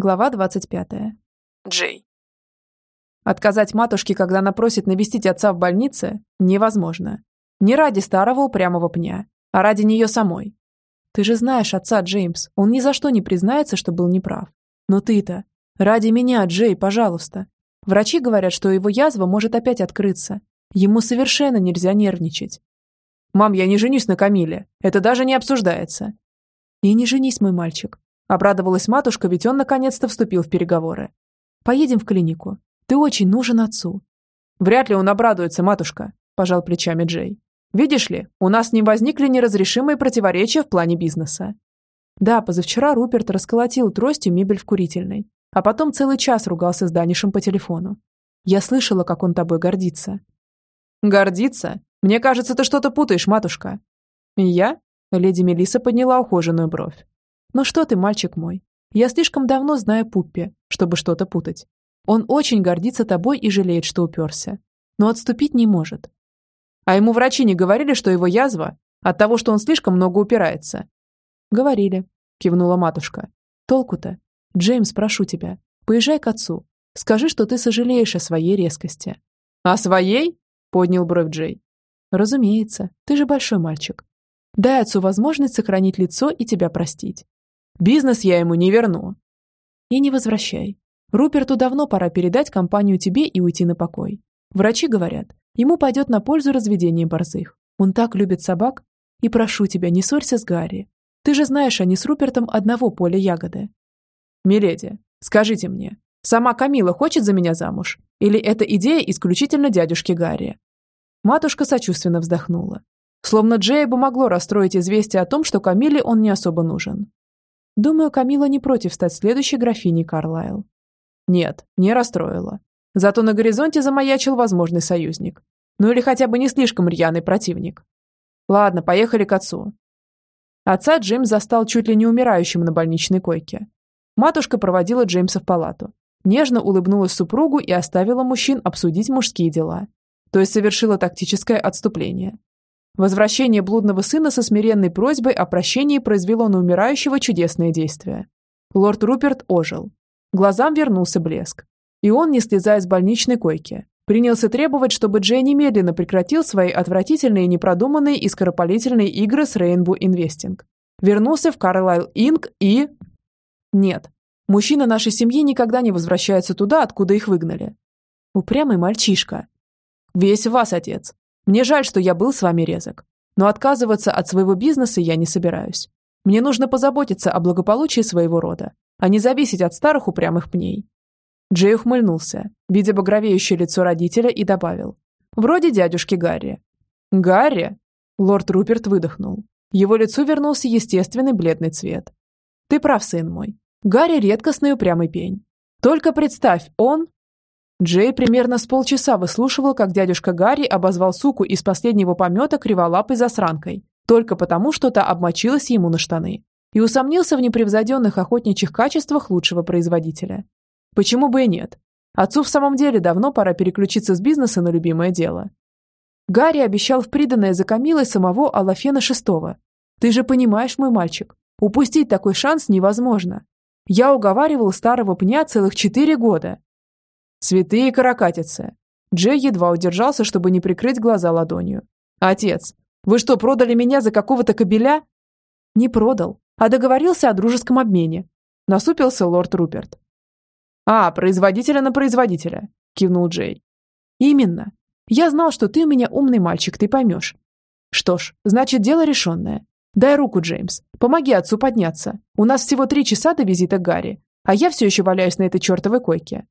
Глава 25. Джей. Отказать матушке, когда она просит навестить отца в больнице, невозможно. Не ради старого упрямого пня, а ради нее самой. Ты же знаешь отца, Джеймс, он ни за что не признается, что был неправ. Но ты-то... Ради меня, Джей, пожалуйста. Врачи говорят, что его язва может опять открыться. Ему совершенно нельзя нервничать. «Мам, я не женюсь на Камиле. Это даже не обсуждается». «И не женись, мой мальчик. Обрадовалась матушка, ведь он наконец-то вступил в переговоры. «Поедем в клинику. Ты очень нужен отцу». «Вряд ли он обрадуется, матушка», – пожал плечами Джей. «Видишь ли, у нас не возникли неразрешимые противоречия в плане бизнеса». Да, позавчера Руперт расколотил тростью мебель в курительной, а потом целый час ругался с Данишем по телефону. Я слышала, как он тобой гордится. «Гордится? Мне кажется, ты что-то путаешь, матушка». «Я?» – леди Мелиса подняла ухоженную бровь. «Ну что ты, мальчик мой? Я слишком давно знаю Пуппи, чтобы что-то путать. Он очень гордится тобой и жалеет, что уперся. Но отступить не может. А ему врачи не говорили, что его язва от того, что он слишком много упирается?» «Говорили», – кивнула матушка. «Толку-то? Джеймс, прошу тебя, поезжай к отцу. Скажи, что ты сожалеешь о своей резкости». «О своей?» – поднял бровь Джей. «Разумеется, ты же большой мальчик. Дай отцу возможность сохранить лицо и тебя простить. Бизнес я ему не верну. И не возвращай. Руперту давно пора передать компанию тебе и уйти на покой. Врачи говорят, ему пойдет на пользу разведение борзых. Он так любит собак. И прошу тебя, не ссорься с Гарри. Ты же знаешь, они с Рупертом одного поля ягоды. Миледи, скажите мне, сама Камила хочет за меня замуж? Или это идея исключительно дядюшки Гарри? Матушка сочувственно вздохнула. Словно Джея бы могло расстроить известие о том, что Камиле он не особо нужен. Думаю, Камила не против стать следующей графиней Карлайл. Нет, не расстроила. Зато на горизонте замаячил возможный союзник. Ну или хотя бы не слишком рьяный противник. Ладно, поехали к отцу. Отца Джим застал чуть ли не умирающим на больничной койке. Матушка проводила Джеймса в палату. Нежно улыбнулась супругу и оставила мужчин обсудить мужские дела. То есть совершила тактическое отступление. Возвращение блудного сына со смиренной просьбой о прощении произвело на умирающего чудесное действие. Лорд Руперт ожил. Глазам вернулся блеск. И он, не слезая с больничной койки, принялся требовать, чтобы Джей немедленно прекратил свои отвратительные, непродуманные и скоропалительные игры с Rainbow Investing. Вернулся в Карлайл Инк и... Нет, мужчина нашей семьи никогда не возвращается туда, откуда их выгнали. Упрямый мальчишка. Весь вас, отец. Мне жаль, что я был с вами резок. Но отказываться от своего бизнеса я не собираюсь. Мне нужно позаботиться о благополучии своего рода, а не зависеть от старых упрямых пней». Джей ухмыльнулся, видя багровеющее лицо родителя, и добавил. «Вроде дядюшки Гарри». «Гарри?» Лорд Руперт выдохнул. Его лицу вернулся естественный бледный цвет. «Ты прав, сын мой. Гарри – редкостный упрямый пень. Только представь, он Джей примерно с полчаса выслушивал, как дядюшка Гарри обозвал суку из последнего помета криволапой засранкой, только потому, что та обмочилась ему на штаны, и усомнился в непревзойденных охотничьих качествах лучшего производителя. Почему бы и нет? Отцу в самом деле давно пора переключиться с бизнеса на любимое дело. Гарри обещал в приданное за Камилой самого Алафена VI. Ты же понимаешь, мой мальчик, упустить такой шанс невозможно. Я уговаривал старого пня целых четыре года, Святые каракатицы. Джей едва удержался, чтобы не прикрыть глаза ладонью. Отец, вы что, продали меня за какого-то кобеля? Не продал, а договорился о дружеском обмене. Насупился лорд Руперт. А, производителя на производителя, кивнул Джей. Именно. Я знал, что ты у меня умный мальчик, ты поймешь. Что ж, значит, дело решенное. Дай руку, Джеймс. Помоги отцу подняться. У нас всего три часа до визита Гарри, а я все еще валяюсь на этой чертовой койке.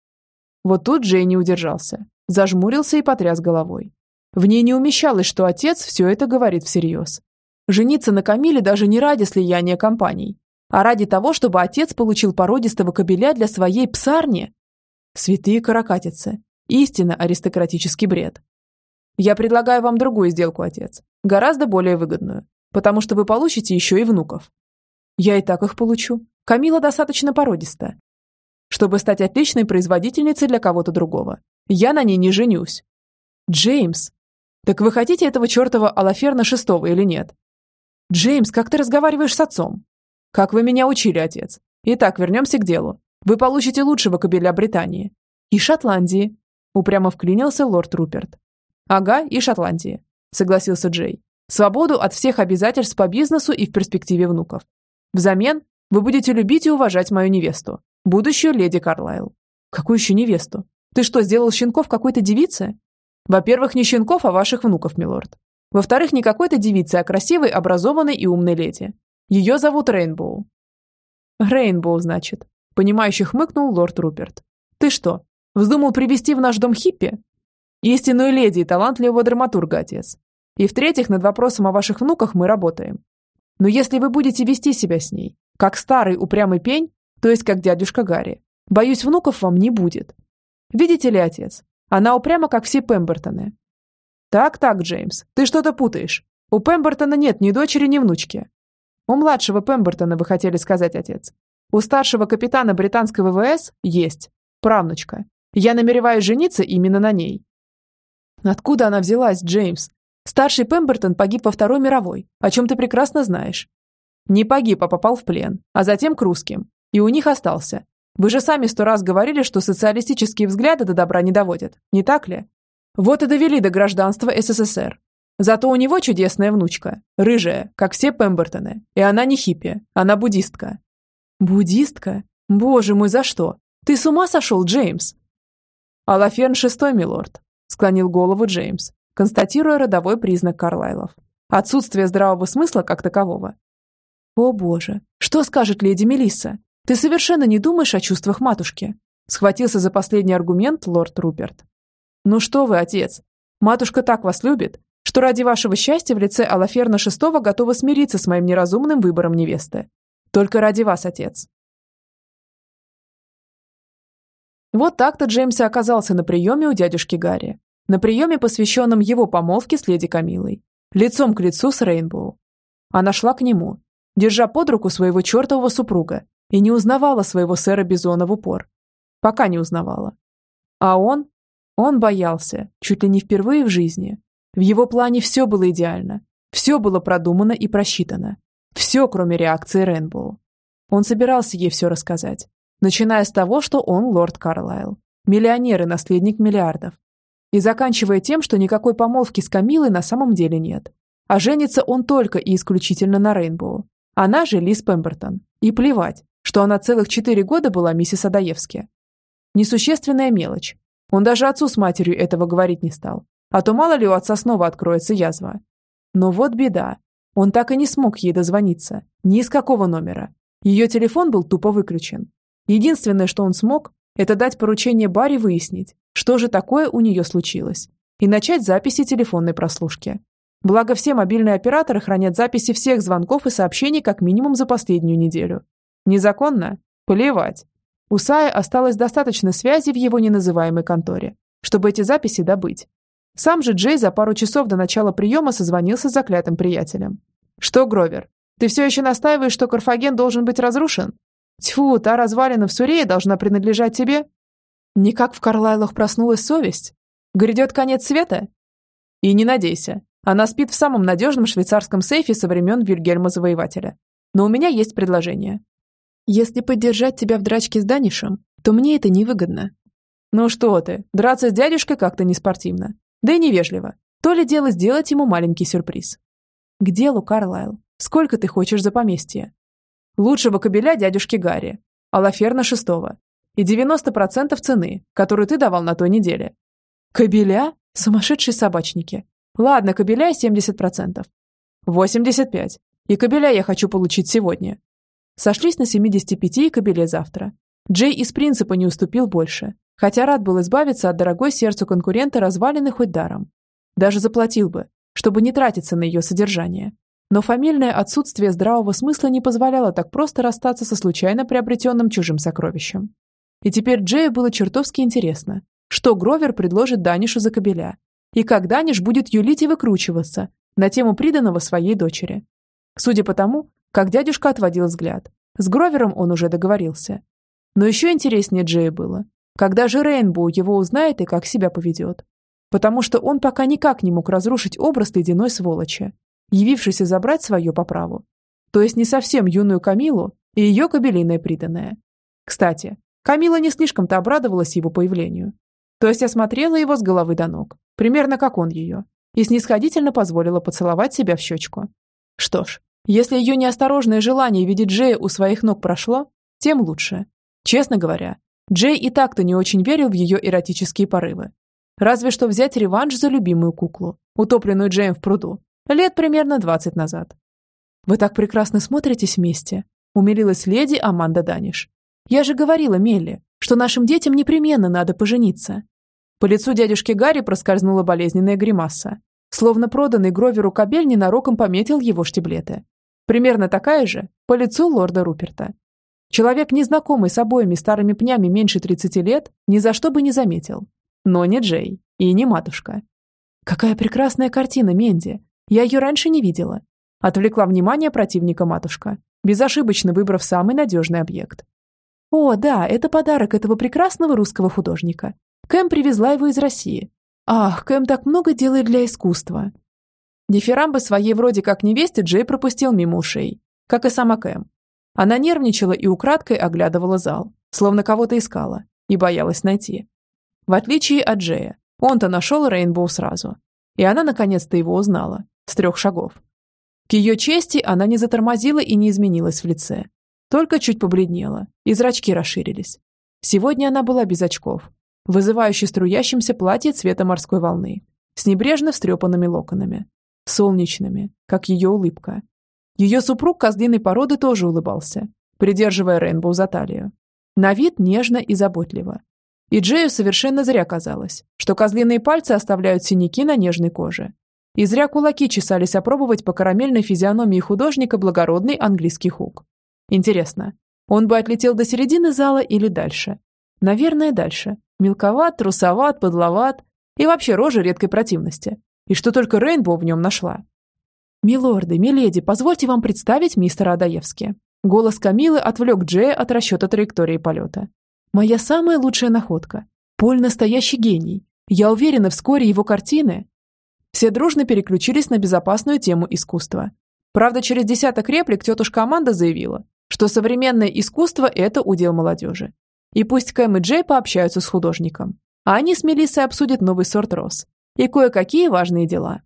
Вот тут Джей не удержался, зажмурился и потряс головой. В ней не умещалось, что отец все это говорит всерьез. Жениться на Камиле даже не ради слияния компаний, а ради того, чтобы отец получил породистого кобеля для своей псарни. Святые каракатицы. Истинно аристократический бред. Я предлагаю вам другую сделку, отец. Гораздо более выгодную. Потому что вы получите еще и внуков. Я и так их получу. Камила достаточно породиста чтобы стать отличной производительницей для кого-то другого. Я на ней не женюсь. Джеймс. Так вы хотите этого чертова Алаферна шестого или нет? Джеймс, как ты разговариваешь с отцом? Как вы меня учили, отец. Итак, вернемся к делу. Вы получите лучшего кобеля Британии. И Шотландии. Упрямо вклинился лорд Руперт. Ага, и Шотландии, согласился Джей. Свободу от всех обязательств по бизнесу и в перспективе внуков. Взамен вы будете любить и уважать мою невесту, будущую леди Карлайл. Какую еще невесту? Ты что, сделал щенков какой-то девице? Во-первых, не щенков, а ваших внуков, милорд. Во-вторых, не какой-то девице, а красивой, образованной и умной леди. Ее зовут Рейнбоу. Рейнбоу, значит. Понимающе хмыкнул лорд Руперт. Ты что, вздумал привести в наш дом хиппи? Истинную леди и талантливого драматурга, отец. И в-третьих, над вопросом о ваших внуках мы работаем. Но если вы будете вести себя с ней, как старый упрямый пень, то есть как дядюшка Гарри, боюсь, внуков вам не будет. Видите ли, отец, она упряма, как все Пембертоны. Так-так, Джеймс, ты что-то путаешь. У Пембертона нет ни дочери, ни внучки. У младшего Пембертона, вы хотели сказать, отец. У старшего капитана британского ВВС есть правнучка. Я намереваюсь жениться именно на ней. Откуда она взялась, Джеймс? Старший Пембертон погиб во Второй мировой, о чем ты прекрасно знаешь. Не погиб, а попал в плен, а затем к русским. И у них остался. Вы же сами сто раз говорили, что социалистические взгляды до добра не доводят, не так ли? Вот и довели до гражданства СССР. Зато у него чудесная внучка, рыжая, как все Пембертоны, и она не хиппи, она буддистка. Буддистка? Боже мой, за что? Ты с ума сошел, Джеймс? Алаферн шестой, милорд, склонил голову Джеймс, констатируя родовой признак Карлайлов. Отсутствие здравого смысла как такового. О боже, что скажет леди Мелисса? Ты совершенно не думаешь о чувствах матушки. Схватился за последний аргумент лорд Руперт. Ну что вы, отец, матушка так вас любит, что ради вашего счастья в лице Алаферна VI готова смириться с моим неразумным выбором невесты. Только ради вас, отец. Вот так-то Джеймс оказался на приеме у дядюшки Гарри. На приеме, посвященном его помолвке с леди Камилой. Лицом к лицу с Рейнбоу. Она шла к нему, держа под руку своего чертового супруга, и не узнавала своего сэра Бизона в упор. Пока не узнавала. А он? Он боялся, чуть ли не впервые в жизни, в его плане все было идеально. Все было продумано и просчитано. Все, кроме реакции Рейнбоу. Он собирался ей все рассказать. Начиная с того, что он лорд Карлайл. Миллионер и наследник миллиардов. И заканчивая тем, что никакой помолвки с Камилой на самом деле нет. А женится он только и исключительно на Рейнбоу. Она же Лиз Пембертон. И плевать, что она целых четыре года была миссис Адаевски. Несущественная мелочь. Он даже отцу с матерью этого говорить не стал. А то мало ли у отца снова откроется язва. Но вот беда. Он так и не смог ей дозвониться. Ни из какого номера. Ее телефон был тупо выключен. Единственное, что он смог, это дать поручение Барри выяснить, что же такое у нее случилось, и начать записи телефонной прослушки. Благо все мобильные операторы хранят записи всех звонков и сообщений как минимум за последнюю неделю. Незаконно? Плевать. У Сая осталось достаточно связи в его неназываемой конторе, чтобы эти записи добыть. Сам же Джей за пару часов до начала приема созвонился с заклятым приятелем. «Что, Гровер, ты все еще настаиваешь, что Карфаген должен быть разрушен? Тьфу, та развалина в Сурее должна принадлежать тебе?» Никак в Карлайлах проснулась совесть. Грядет конец света? И не надейся. Она спит в самом надежном швейцарском сейфе со времен Вильгельма Завоевателя. Но у меня есть предложение. Если поддержать тебя в драчке с Данишем, то мне это невыгодно. Ну что ты, драться с дядюшкой как-то неспортивно. Да и невежливо. То ли дело сделать ему маленький сюрприз. К делу, Карлайл. Сколько ты хочешь за поместье? Лучшего кобеля дядюшки Гарри. Алаферна шестого. И 90% цены, которую ты давал на той неделе. Кобеля? Сумасшедшие собачники. Ладно, кобеля 70%. 85. И кобеля я хочу получить сегодня. Сошлись на 75 и кобеле завтра. Джей из принципа не уступил больше. Хотя рад был избавиться от дорогой сердцу конкурента развалины хоть даром. Даже заплатил бы, чтобы не тратиться на ее содержание. Но фамильное отсутствие здравого смысла не позволяло так просто расстаться со случайно приобретенным чужим сокровищем. И теперь Джею было чертовски интересно, что Гровер предложит Данишу за кобеля, и как Даниш будет юлить и выкручиваться на тему приданного своей дочери. Судя по тому, как дядюшка отводил взгляд, с Гровером он уже договорился. Но еще интереснее Джею было, когда же Рейнбоу его узнает и как себя поведет? Потому что он пока никак не мог разрушить образ ледяной сволочи, явившейся забрать свое по праву. То есть не совсем юную Камилу и ее кабелиное приданное. Кстати, Камила не слишком-то обрадовалась его появлению. То есть осмотрела его с головы до ног, примерно как он ее, и снисходительно позволила поцеловать себя в щечку. Что ж, если ее неосторожное желание видеть Джея у своих ног прошло, тем лучше. Честно говоря, Джей и так-то не очень верил в ее эротические порывы. Разве что взять реванш за любимую куклу, утопленную Джеем в пруду, лет примерно 20 назад. «Вы так прекрасно смотритесь вместе», — умилилась леди Аманда Даниш. «Я же говорила Мелли, что нашим детям непременно надо пожениться». По лицу дядюшки Гарри проскользнула болезненная гримаса, словно проданный Гроверу кабель ненароком пометил его штиблеты. Примерно такая же по лицу лорда Руперта. Человек, незнакомый с обоими старыми пнями меньше 30 лет, ни за что бы не заметил. Но не Джей и не матушка. «Какая прекрасная картина, Менди! Я ее раньше не видела!» Отвлекла внимание противника матушка, безошибочно выбрав самый надежный объект. «О, да, это подарок этого прекрасного русского художника. Кэм привезла его из России. Ах, Кэм так много делает для искусства!» Дифирамбы своей вроде как невесте Джей пропустил мимо ушей, как и сама Кэм. Она нервничала и украдкой оглядывала зал, словно кого-то искала, и боялась найти. В отличие от Джея, он-то нашел Рейнбоу сразу. И она наконец-то его узнала, с трех шагов. К ее чести она не затормозила и не изменилась в лице. Только чуть побледнела, и зрачки расширились. Сегодня она была без очков, вызывающе струящимся платье цвета морской волны, с небрежно встрепанными локонами, солнечными, как ее улыбка, ее супруг козлиной породы тоже улыбался, придерживая Рейнбоу за талию. На вид нежно и заботливо. И Джею совершенно зря казалось, что козлиные пальцы оставляют синяки на нежной коже. И зря кулаки чесались опробовать по карамельной физиономии художника благородный английский хук. Интересно, он бы отлетел до середины зала или дальше? Наверное, дальше. Мелковат, трусоват, подловат и вообще рожа редкой противности. И что только Рейнбоу в нем нашла. «Милорды, миледи, позвольте вам представить мистера Адаевски». Голос Камилы отвлек Джея от расчета траектории полета. «Моя самая лучшая находка. Поль настоящий гений. Я уверена, вскоре его картины...» Все дружно переключились на безопасную тему искусства. Правда, через десяток реплик тетушка Аманда заявила, что современное искусство – это удел молодежи. И пусть Кэм и Джей пообщаются с художником, а они с Мелиссой обсудят новый сорт роз и кое-какие важные дела.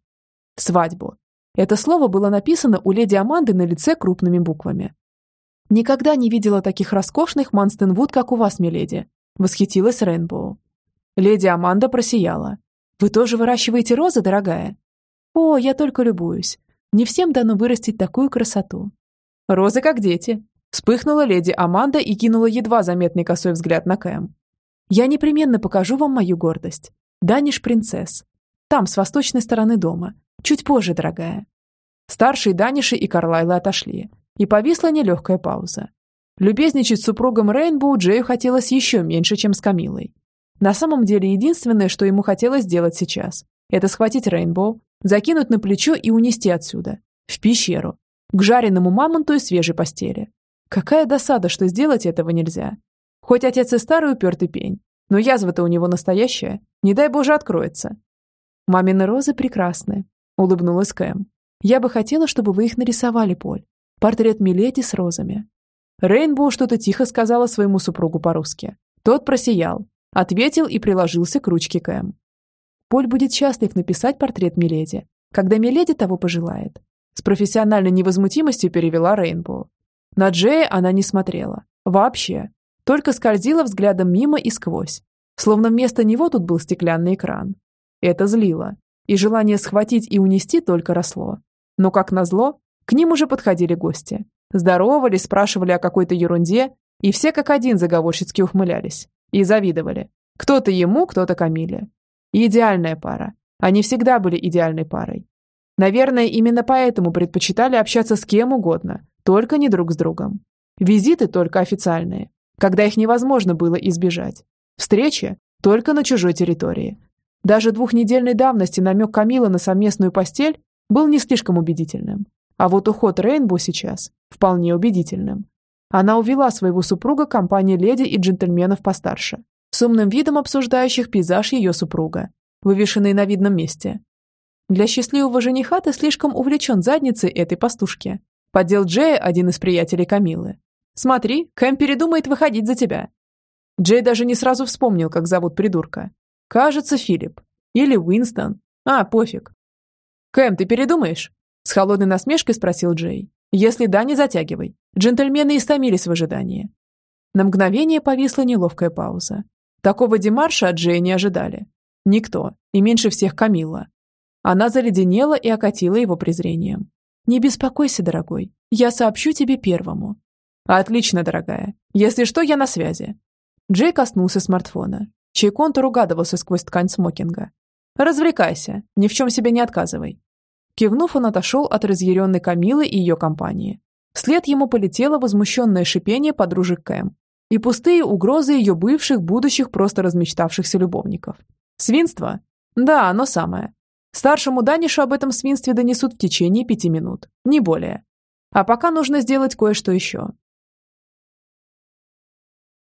Свадьбу. Это слово было написано у леди Аманды на лице крупными буквами. «Никогда не видела таких роскошных Манстенвуд, как у вас, миледи», – восхитилась Рейнбоу. Леди Аманда просияла. «Вы тоже выращиваете розы, дорогая?» «О, я только любуюсь. Не всем дано вырастить такую красоту». «Розы как дети», – вспыхнула леди Аманда и кинула едва заметный косой взгляд на Кэм. «Я непременно покажу вам мою гордость. Даниш принцесс. Там, с восточной стороны дома, Чуть позже, дорогая. Старшие Даниши и Карлайлы отошли, и повисла нелегкая пауза. Любезничать с супругом Рейнбоу Джею хотелось еще меньше, чем с Камилой. На самом деле, единственное, что ему хотелось сделать сейчас, это схватить Рейнбоу, закинуть на плечо и унести отсюда, в пещеру, к жареному мамонту и свежей постели. Какая досада, что сделать этого нельзя. Хоть отец и старый упертый пень, но язва-то у него настоящая, не дай боже откроется. Мамины розы прекрасны, улыбнулась Кэм. «Я бы хотела, чтобы вы их нарисовали, Поль. Портрет Миледи с розами». Рейнбоу что-то тихо сказала своему супругу по-русски. Тот просиял, ответил и приложился к ручке Кэм. Поль будет счастлив написать портрет Миледи, когда Миледи того пожелает. С профессиональной невозмутимостью перевела Рейнбоу. На Джея она не смотрела. Вообще. Только скользила взглядом мимо и сквозь. Словно вместо него тут был стеклянный экран. Это злило и желание схватить и унести только росло. Но, как назло, к ним уже подходили гости. Здоровались, спрашивали о какой-то ерунде, и все как один заговорщицки ухмылялись. И завидовали. Кто-то ему, кто-то Камиле. идеальная пара. Они всегда были идеальной парой. Наверное, именно поэтому предпочитали общаться с кем угодно, только не друг с другом. Визиты только официальные, когда их невозможно было избежать. Встречи только на чужой территории, даже двухнедельной давности намек Камила на совместную постель был не слишком убедительным. А вот уход Рейнбо сейчас вполне убедительным. Она увела своего супруга компании леди и джентльменов постарше, с умным видом обсуждающих пейзаж ее супруга, вывешенный на видном месте. Для счастливого жениха ты слишком увлечен задницей этой пастушки. Поддел Джея один из приятелей Камилы. Смотри, Кэм передумает выходить за тебя. Джей даже не сразу вспомнил, как зовут придурка. Кажется, Филипп. Или Уинстон. А, пофиг. «Кэм, ты передумаешь?» С холодной насмешкой спросил Джей. «Если да, не затягивай. Джентльмены истомились в ожидании». На мгновение повисла неловкая пауза. Такого демарша от Джея не ожидали. Никто, и меньше всех Камилла. Она заледенела и окатила его презрением. «Не беспокойся, дорогой, я сообщу тебе первому». «Отлично, дорогая. Если что, я на связи». Джей коснулся смартфона, чей контур угадывался сквозь ткань смокинга. «Развлекайся, ни в чем себе не отказывай». Кивнув, он отошел от разъяренной Камилы и ее компании. Вслед ему полетело возмущенное шипение подружек Кэм и пустые угрозы ее бывших, будущих, просто размечтавшихся любовников. Свинство? Да, оно самое. Старшему Данишу об этом свинстве донесут в течение пяти минут, не более. А пока нужно сделать кое-что еще.